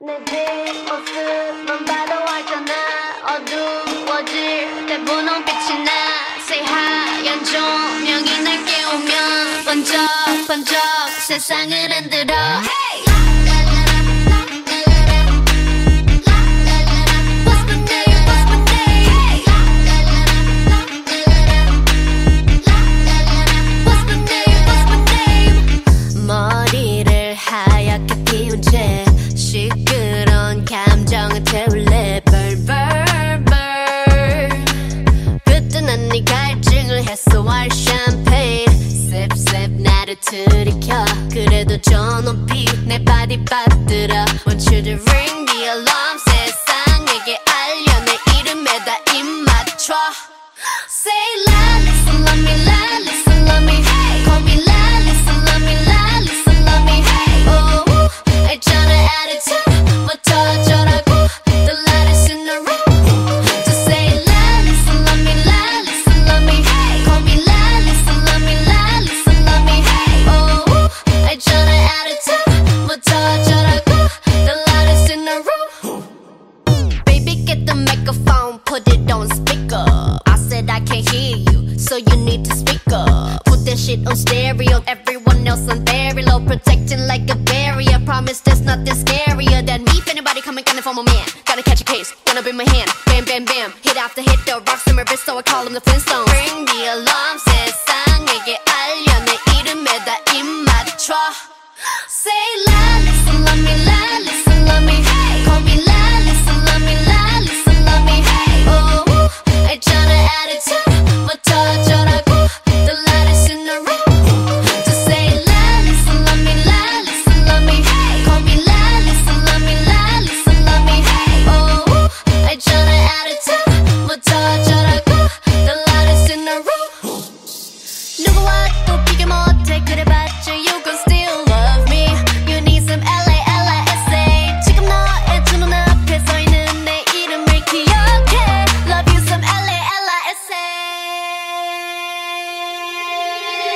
내 뒷 모습만 봐도 알잖아. 어두워질 때 분홍빛이 나. 새하얀 조명이 날 깨우면 번쩍 번쩍 세상을 흔들어. Hey! 갈증을 해소할 샴페인 셉셉 나를 들이켜 그래도 저 높이 내 바디 빠뜨려 Want you to ring the alarm 세상에게 알려 내 이름에다 입 맞춰 Say la, listen, love me, la, listen, love me, so you need to speak up. Put that shit on stereo, everyone else on very low, protecting like a barrier. Promise there's nothing scarier than me. If anybody coming gunning for my man, gotta catch a case, gonna be my hand. Bam, bam, bam, hit after hit, the rocks in my wrist, so I call them the Flintstones. Ring the alarm, 세상에게 알려 내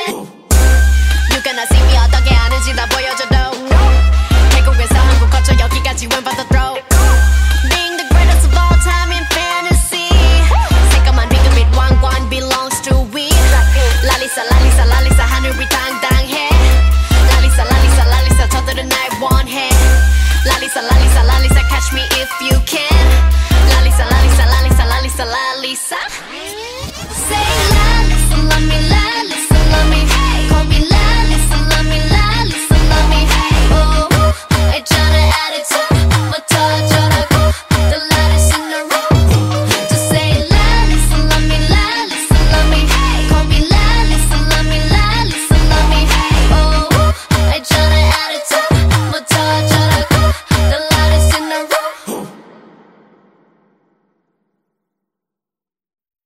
You cannot see me 어떻게 하는지 다 보여줘도 태국에서 한국 거쳐 여기까지 왼받아 throw Being the greatest of all time in fantasy 새까만 비그빛 왕관 belongs to we 랄리사 랄리사 랄리사 하늘 위 당당해 랄리사 랄리사 랄리사 저들은 날 원해 랄리사 랄리사 랄리사 catch me if you can 랄리사 랄리사 랄리사 랄리사 랄리사 Say